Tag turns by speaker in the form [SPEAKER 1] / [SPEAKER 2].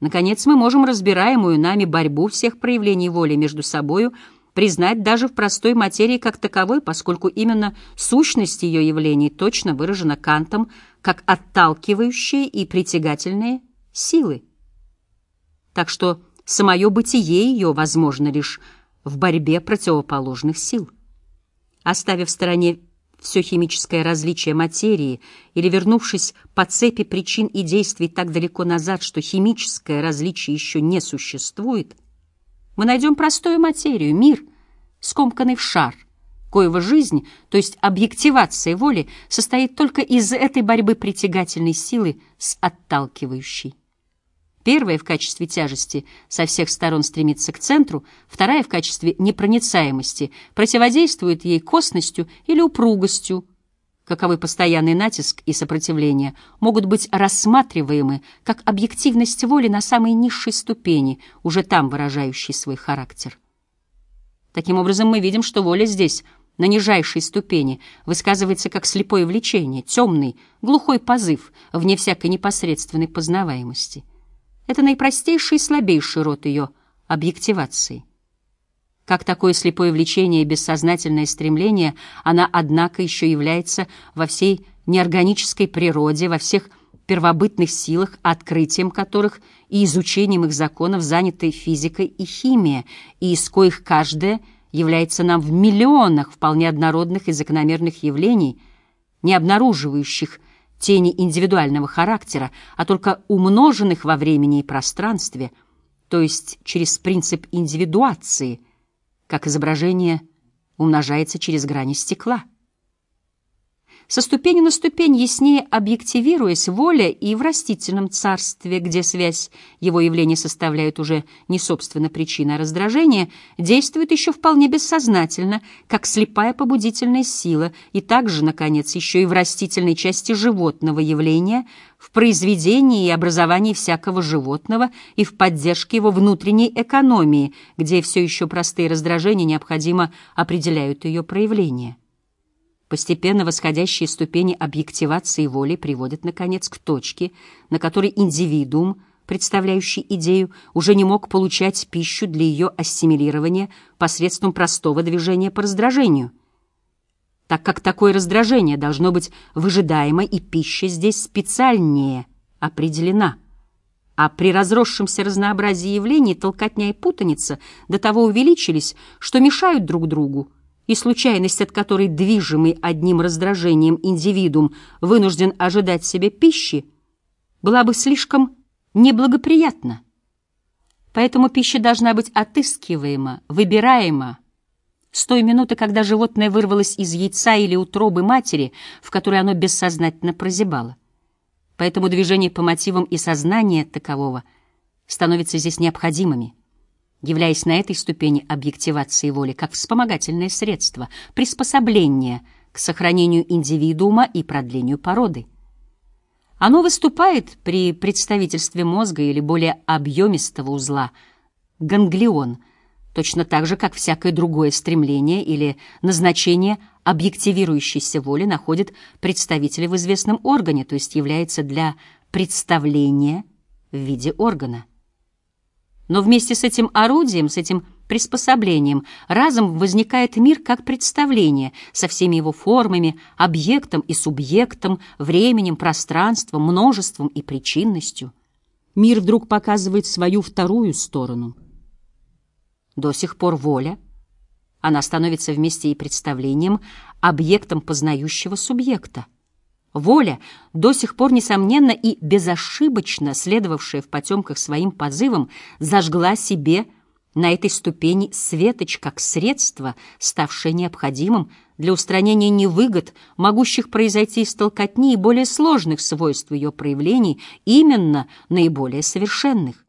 [SPEAKER 1] Наконец, мы можем разбираемую нами борьбу всех проявлений воли между собою признать даже в простой материи как таковой, поскольку именно сущность ее явлений точно выражена Кантом как отталкивающие и притягательные силы. Так что самое бытие ее возможно лишь в борьбе противоположных сил. Оставив в стороне все химическое различие материи или вернувшись по цепи причин и действий так далеко назад, что химическое различие еще не существует, мы найдем простую материю, мир, скомканный в шар, коего жизнь, то есть объективация воли, состоит только из этой борьбы притягательной силы с отталкивающей. Первая в качестве тяжести со всех сторон стремится к центру, вторая в качестве непроницаемости противодействует ей косностью или упругостью. Каковой постоянный натиск и сопротивление могут быть рассматриваемы как объективность воли на самой низшей ступени, уже там выражающей свой характер. Таким образом, мы видим, что воля здесь, на нижайшей ступени, высказывается как слепое влечение, темный, глухой позыв, вне всякой непосредственной познаваемости. Это наипростейший и слабейший род ее объективации. Как такое слепое влечение и бессознательное стремление, она, однако, еще является во всей неорганической природе, во всех первобытных силах, открытием которых и изучением их законов заняты физика и химия, и из коих каждая является нам в миллионах вполне однородных и закономерных явлений, не обнаруживающих тени индивидуального характера, а только умноженных во времени и пространстве, то есть через принцип индивидуации, как изображение умножается через грани стекла. Со ступени на ступень, яснее объективируясь, воля и в растительном царстве, где связь его явления составляет уже не собственно причина раздражения, действует еще вполне бессознательно, как слепая побудительная сила, и также, наконец, еще и в растительной части животного явления, в произведении и образовании всякого животного и в поддержке его внутренней экономии, где все еще простые раздражения необходимо определяют ее проявление. Постепенно восходящие ступени объективации воли приводят, наконец, к точке, на которой индивидуум, представляющий идею, уже не мог получать пищу для ее ассимилирования посредством простого движения по раздражению. Так как такое раздражение должно быть выжидаемо, и пища здесь специальнее определена. А при разросшемся разнообразии явлений толкотня и путаница до того увеличились, что мешают друг другу, и случайность, от которой движимый одним раздражением индивидуум вынужден ожидать себе пищи, была бы слишком неблагоприятна. Поэтому пища должна быть отыскиваема, выбираема. С той минуты, когда животное вырвалось из яйца или утробы матери, в которой оно бессознательно прозябало. Поэтому движение по мотивам и сознание такового становятся здесь необходимыми являясь на этой ступени объективации воли как вспомогательное средство, приспособление к сохранению индивидуума и продлению породы. Оно выступает при представительстве мозга или более объемистого узла, ганглион, точно так же, как всякое другое стремление или назначение объективирующейся воли находит представителя в известном органе, то есть является для представления в виде органа. Но вместе с этим орудием, с этим приспособлением, разом возникает мир как представление со всеми его формами, объектом и субъектом, временем, пространством, множеством и причинностью. Мир вдруг показывает свою вторую сторону. До сих пор воля, она становится вместе и представлением, объектом познающего субъекта. Воля, до сих пор, несомненно и безошибочно следовавшая в потемках своим позывам, зажгла себе на этой ступени светоч как средство, ставшее необходимым для устранения невыгод, могущих произойти из толкотни и более сложных свойств ее проявлений, именно наиболее совершенных.